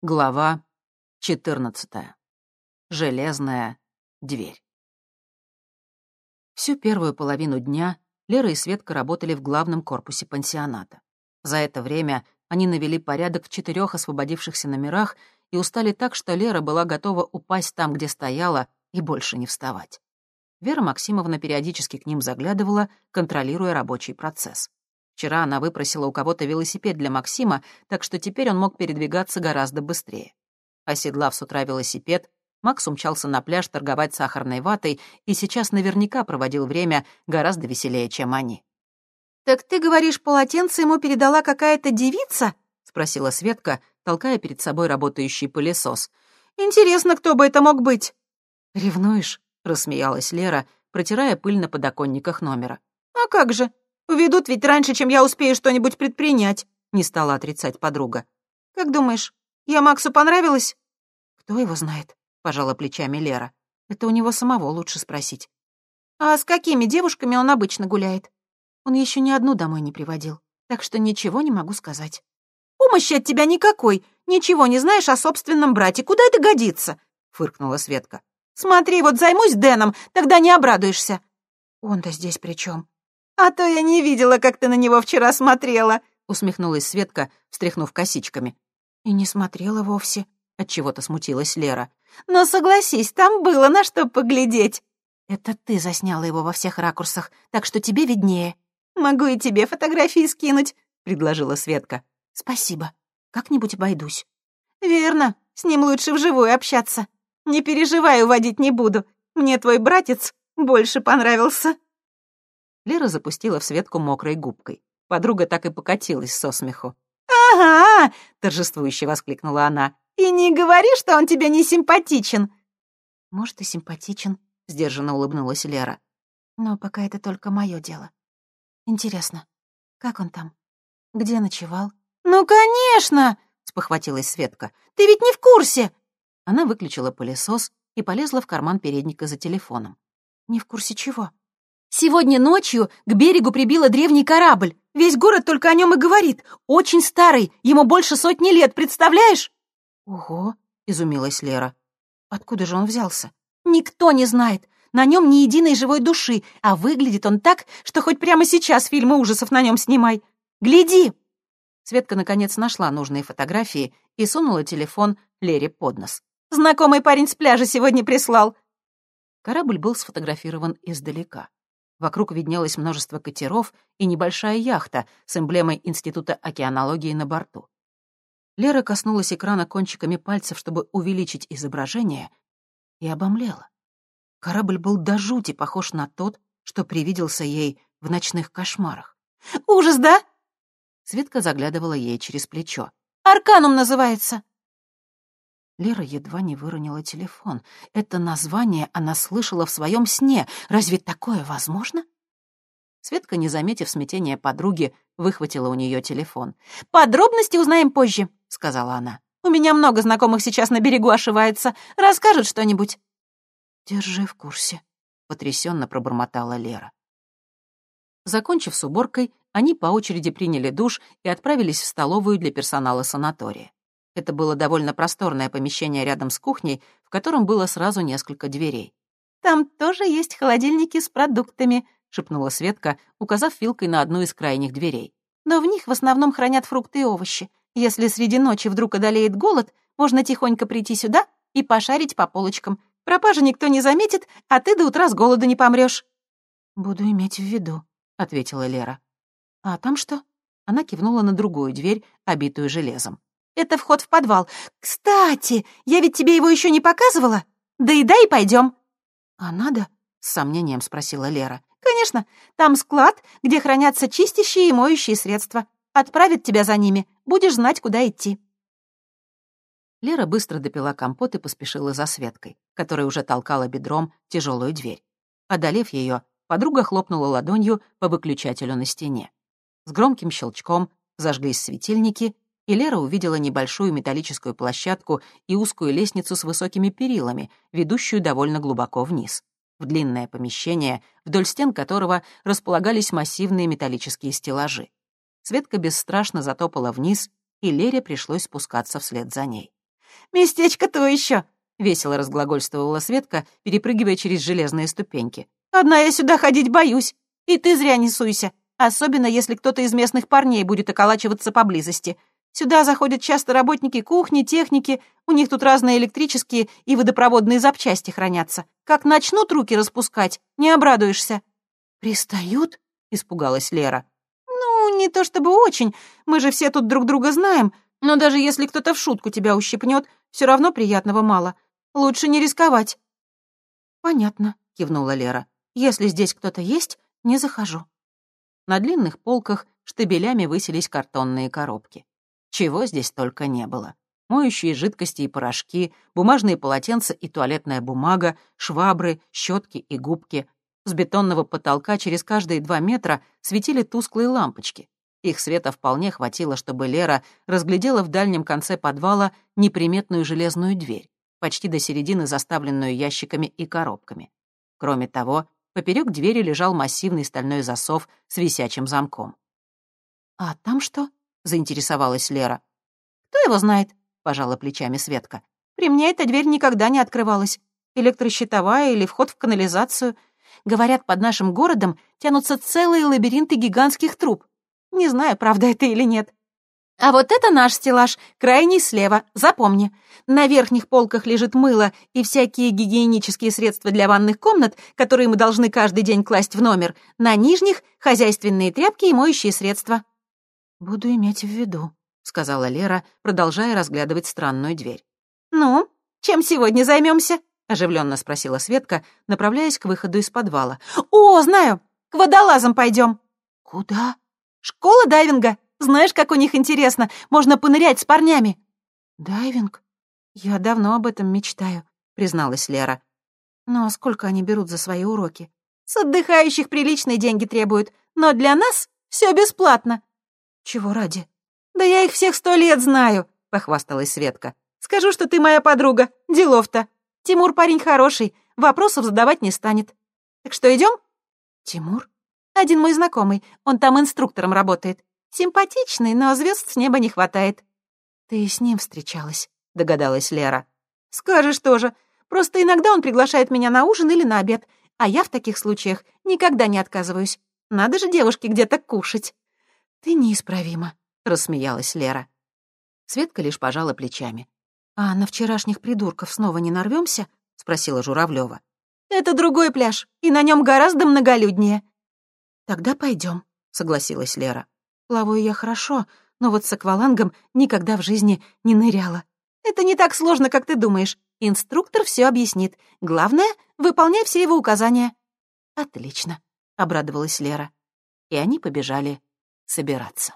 Глава 14. Железная дверь. Всю первую половину дня Лера и Светка работали в главном корпусе пансионата. За это время они навели порядок в четырех освободившихся номерах и устали так, что Лера была готова упасть там, где стояла, и больше не вставать. Вера Максимовна периодически к ним заглядывала, контролируя рабочий процесс. Вчера она выпросила у кого-то велосипед для Максима, так что теперь он мог передвигаться гораздо быстрее. Оседлав с утра велосипед, Макс умчался на пляж торговать сахарной ватой и сейчас наверняка проводил время гораздо веселее, чем они. «Так ты говоришь, полотенце ему передала какая-то девица?» — спросила Светка, толкая перед собой работающий пылесос. «Интересно, кто бы это мог быть?» «Ревнуешь?» — рассмеялась Лера, протирая пыль на подоконниках номера. «А как же? Уведут ведь раньше, чем я успею что-нибудь предпринять», — не стала отрицать подруга. «Как думаешь, я Максу понравилась?» «Кто его знает?» — пожала плечами Лера. «Это у него самого лучше спросить». «А с какими девушками он обычно гуляет?» «Он еще ни одну домой не приводил, так что ничего не могу сказать». «Помощи от тебя никакой. Ничего не знаешь о собственном брате. Куда это годится?» — фыркнула Светка. «Смотри, вот займусь Дэном, тогда не обрадуешься». «Он-то здесь при чем? «А то я не видела, как ты на него вчера смотрела», — усмехнулась Светка, встряхнув косичками. «И не смотрела вовсе», — отчего-то смутилась Лера. «Но согласись, там было на что поглядеть». «Это ты засняла его во всех ракурсах, так что тебе виднее». «Могу и тебе фотографии скинуть», — предложила Светка. «Спасибо. Как-нибудь обойдусь». «Верно. С ним лучше вживую общаться. Не переживай, уводить не буду. Мне твой братец больше понравился». Лера запустила в Светку мокрой губкой. Подруга так и покатилась со смеху. «Ага!» — торжествующе воскликнула она. «И не говори, что он тебе не симпатичен!» «Может, и симпатичен», — сдержанно улыбнулась Лера. «Но пока это только мое дело. Интересно, как он там? Где ночевал?» «Ну, конечно!» — спохватилась Светка. «Ты ведь не в курсе!» Она выключила пылесос и полезла в карман передника за телефоном. «Не в курсе чего?» Сегодня ночью к берегу прибило древний корабль. Весь город только о нем и говорит. Очень старый, ему больше сотни лет, представляешь?» «Ого», — изумилась Лера. «Откуда же он взялся?» «Никто не знает. На нем ни единой живой души, а выглядит он так, что хоть прямо сейчас фильмы ужасов на нем снимай. Гляди!» Светка, наконец, нашла нужные фотографии и сунула телефон Лере под нос. «Знакомый парень с пляжа сегодня прислал». Корабль был сфотографирован издалека. Вокруг виднелось множество катеров и небольшая яхта с эмблемой Института океанологии на борту. Лера коснулась экрана кончиками пальцев, чтобы увеличить изображение, и обомлела. Корабль был до жути похож на тот, что привиделся ей в ночных кошмарах. «Ужас, да?» Светка заглядывала ей через плечо. «Арканум называется». Лера едва не выронила телефон. Это название она слышала в своем сне. Разве такое возможно? Светка, не заметив смятения подруги, выхватила у нее телефон. «Подробности узнаем позже», — сказала она. «У меня много знакомых сейчас на берегу ошивается. Расскажут что-нибудь». «Держи в курсе», — потрясенно пробормотала Лера. Закончив с уборкой, они по очереди приняли душ и отправились в столовую для персонала санатория. Это было довольно просторное помещение рядом с кухней, в котором было сразу несколько дверей. «Там тоже есть холодильники с продуктами», — шепнула Светка, указав вилкой на одну из крайних дверей. «Но в них в основном хранят фрукты и овощи. Если среди ночи вдруг одолеет голод, можно тихонько прийти сюда и пошарить по полочкам. Пропажи никто не заметит, а ты до утра с голоду не помрёшь». «Буду иметь в виду», — ответила Лера. «А там что?» Она кивнула на другую дверь, обитую железом. Это вход в подвал. Кстати, я ведь тебе его еще не показывала. Да и дай пойдем. А надо? С сомнением спросила Лера. Конечно, там склад, где хранятся чистящие и моющие средства. Отправят тебя за ними, будешь знать, куда идти. Лера быстро допила компот и поспешила за Светкой, которая уже толкала бедром тяжелую дверь. Одолев ее, подруга хлопнула ладонью по выключателю на стене. С громким щелчком зажглись светильники, и Лера увидела небольшую металлическую площадку и узкую лестницу с высокими перилами, ведущую довольно глубоко вниз, в длинное помещение, вдоль стен которого располагались массивные металлические стеллажи. Светка бесстрашно затопала вниз, и Лере пришлось спускаться вслед за ней. местечко то еще!» — весело разглагольствовала Светка, перепрыгивая через железные ступеньки. «Одна я сюда ходить боюсь. И ты зря не суйся, особенно если кто-то из местных парней будет околачиваться поблизости. Сюда заходят часто работники кухни, техники, у них тут разные электрические и водопроводные запчасти хранятся. Как начнут руки распускать, не обрадуешься». «Пристают?» — испугалась Лера. «Ну, не то чтобы очень, мы же все тут друг друга знаем, но даже если кто-то в шутку тебя ущипнет, все равно приятного мало. Лучше не рисковать». «Понятно», — кивнула Лера. «Если здесь кто-то есть, не захожу». На длинных полках штабелями высились картонные коробки. Чего здесь только не было. Моющие жидкости и порошки, бумажные полотенца и туалетная бумага, швабры, щетки и губки. С бетонного потолка через каждые два метра светили тусклые лампочки. Их света вполне хватило, чтобы Лера разглядела в дальнем конце подвала неприметную железную дверь, почти до середины заставленную ящиками и коробками. Кроме того, поперек двери лежал массивный стальной засов с висячим замком. «А там что?» — заинтересовалась Лера. «Кто его знает?» — пожала плечами Светка. «При мне эта дверь никогда не открывалась. Электрощитовая или вход в канализацию. Говорят, под нашим городом тянутся целые лабиринты гигантских труб. Не знаю, правда это или нет. А вот это наш стеллаж, крайний слева, запомни. На верхних полках лежит мыло и всякие гигиенические средства для ванных комнат, которые мы должны каждый день класть в номер. На нижних — хозяйственные тряпки и моющие средства. «Буду иметь в виду», — сказала Лера, продолжая разглядывать странную дверь. «Ну, чем сегодня займемся? оживленно спросила Светка, направляясь к выходу из подвала. «О, знаю! К водолазам пойдем. «Куда?» «Школа дайвинга. Знаешь, как у них интересно. Можно понырять с парнями». «Дайвинг? Я давно об этом мечтаю», — призналась Лера. «Но сколько они берут за свои уроки?» «С отдыхающих приличные деньги требуют, но для нас все бесплатно». «Чего ради?» «Да я их всех сто лет знаю», — похвасталась Светка. «Скажу, что ты моя подруга. Делов-то. Тимур парень хороший, вопросов задавать не станет. Так что идем? «Тимур?» Один мой знакомый, он там инструктором работает. Симпатичный, но звезд с неба не хватает». «Ты с ним встречалась», — догадалась Лера. «Скажешь тоже. Просто иногда он приглашает меня на ужин или на обед, а я в таких случаях никогда не отказываюсь. Надо же девушке где-то кушать». «Ты неисправима», — рассмеялась Лера. Светка лишь пожала плечами. «А на вчерашних придурков снова не нарвемся? спросила Журавлева. «Это другой пляж, и на нем гораздо многолюднее. «Тогда пойдем, согласилась Лера. «Плаваю я хорошо, но вот с аквалангом никогда в жизни не ныряла. Это не так сложно, как ты думаешь. Инструктор все объяснит. Главное — выполняй все его указания». «Отлично», — обрадовалась Лера. И они побежали собираться.